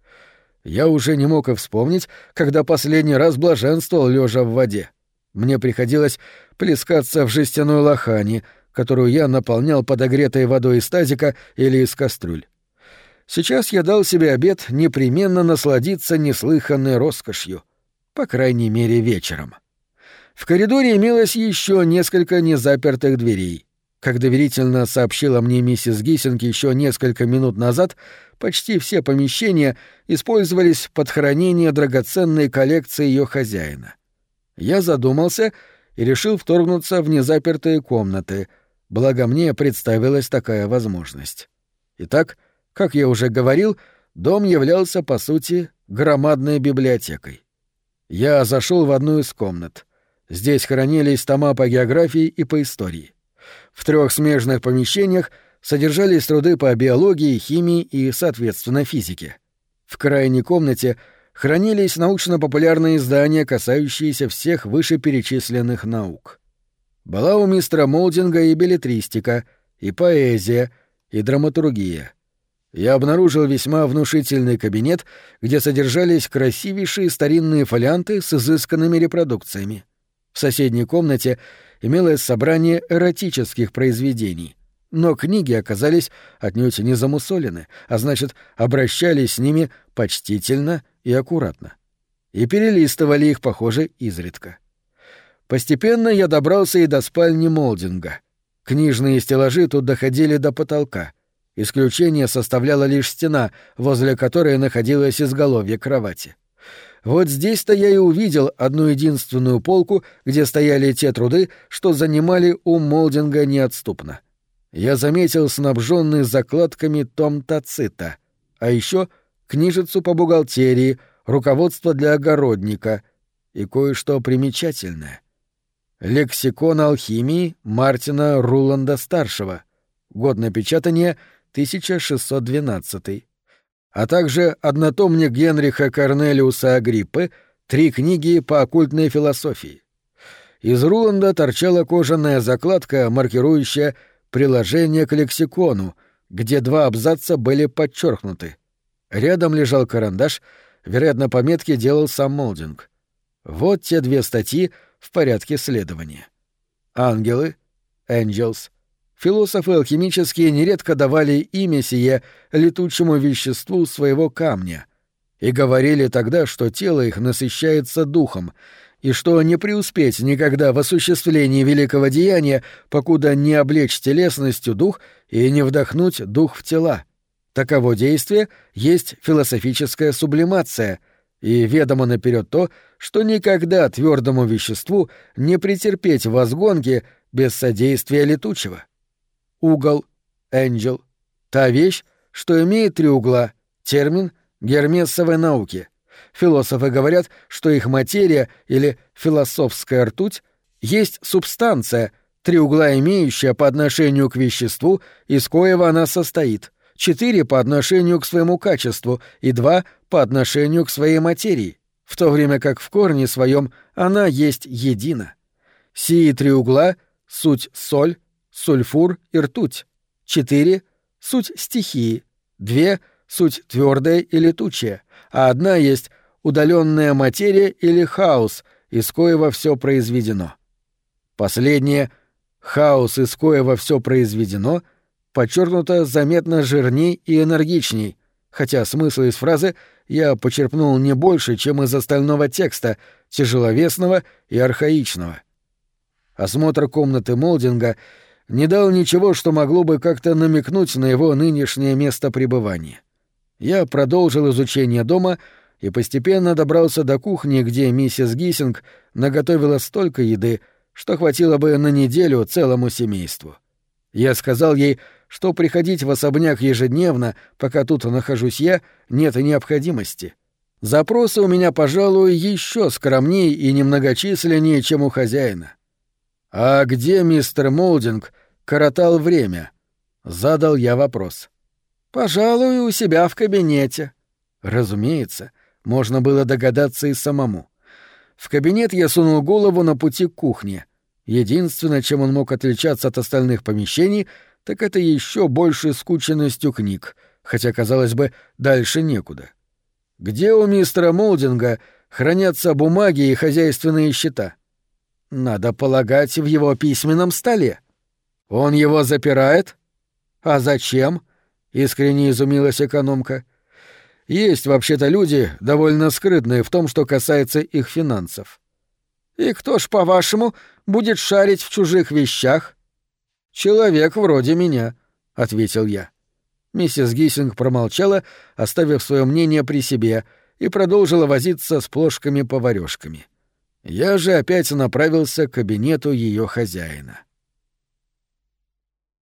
Speaker 1: Я уже не мог и вспомнить, когда последний раз блаженствовал лежа в воде. Мне приходилось плескаться в жестяной лохани, которую я наполнял подогретой водой из тазика или из кастрюль. Сейчас я дал себе обед непременно насладиться неслыханной роскошью, по крайней мере вечером. В коридоре имелось еще несколько незапертых дверей. Как доверительно сообщила мне миссис Гиссинг еще несколько минут назад, почти все помещения использовались под хранение драгоценной коллекции ее хозяина. Я задумался и решил вторгнуться в незапертые комнаты, благо мне представилась такая возможность. Итак, как я уже говорил, дом являлся, по сути, громадной библиотекой. Я зашел в одну из комнат. Здесь хранились тома по географии и по истории. В трех смежных помещениях содержались труды по биологии, химии и, соответственно, физике. В крайней комнате хранились научно-популярные издания, касающиеся всех вышеперечисленных наук. Была у мистера Молдинга и билетристика, и поэзия, и драматургия. Я обнаружил весьма внушительный кабинет, где содержались красивейшие старинные фолианты с изысканными репродукциями. В соседней комнате имелось собрание эротических произведений, но книги оказались отнюдь не замусолены, а значит, обращались с ними почтительно и аккуратно. И перелистывали их, похоже, изредка. Постепенно я добрался и до спальни Молдинга. Книжные стеллажи тут доходили до потолка. Исключение составляла лишь стена, возле которой находилось изголовье кровати. Вот здесь-то я и увидел одну единственную полку, где стояли те труды, что занимали у Молдинга неотступно. Я заметил снабженный закладками том Тацита, а еще книжицу по бухгалтерии, руководство для огородника и кое-что примечательное. Лексикон алхимии Мартина Руланда-старшего. Год напечатания 1612. А также однотомник Генриха Корнелиуса Агриппы, три книги по оккультной философии. Из Руланда торчала кожаная закладка, маркирующая приложение к лексикону, где два абзаца были подчеркнуты. Рядом лежал карандаш, вероятно, пометки делал сам Молдинг. Вот те две статьи — в порядке следования. Ангелы, angels, философы алхимические нередко давали имя сие летучему веществу своего камня и говорили тогда, что тело их насыщается духом, и что не преуспеть никогда в осуществлении великого деяния, покуда не облечь телесностью дух и не вдохнуть дух в тела. Таково действие есть философическая сублимация — и ведомо наперед то, что никогда твердому веществу не претерпеть возгонки без содействия летучего. Угол, энджел — та вещь, что имеет три угла, термин гермесовой науки. Философы говорят, что их материя или философская ртуть есть субстанция, три угла имеющая по отношению к веществу, из коего она состоит — четыре по отношению к своему качеству и два по отношению к своей материи, в то время как в корне своем она есть едина. Сии три угла — суть соль, сульфур и ртуть. Четыре — суть стихии. Две — суть твердая и летучая, а одна есть удаленная материя или хаос, из коего все произведено. Последнее — хаос, из коего все произведено — подчеркнуто заметно жирней и энергичней, хотя смысл из фразы я почерпнул не больше, чем из остального текста, тяжеловесного и архаичного. Осмотр комнаты Молдинга не дал ничего, что могло бы как-то намекнуть на его нынешнее место пребывания. Я продолжил изучение дома и постепенно добрался до кухни, где миссис Гиссинг наготовила столько еды, что хватило бы на неделю целому семейству. Я сказал ей, что приходить в особняк ежедневно, пока тут нахожусь я, нет необходимости. Запросы у меня, пожалуй, еще скромнее и немногочисленнее, чем у хозяина. «А где мистер Молдинг коротал время?» — задал я вопрос. «Пожалуй, у себя в кабинете». Разумеется, можно было догадаться и самому. В кабинет я сунул голову на пути к кухне. Единственное, чем он мог отличаться от остальных помещений — так это еще больше скученностью книг, хотя, казалось бы, дальше некуда. Где у мистера Молдинга хранятся бумаги и хозяйственные счета? Надо полагать, в его письменном столе. Он его запирает? А зачем? Искренне изумилась экономка. Есть вообще-то люди, довольно скрытные в том, что касается их финансов. «И кто ж, по-вашему, будет шарить в чужих вещах?» «Человек вроде меня», — ответил я. Миссис Гиссинг промолчала, оставив свое мнение при себе, и продолжила возиться с плошками-поварёшками. Я же опять направился к кабинету ее хозяина.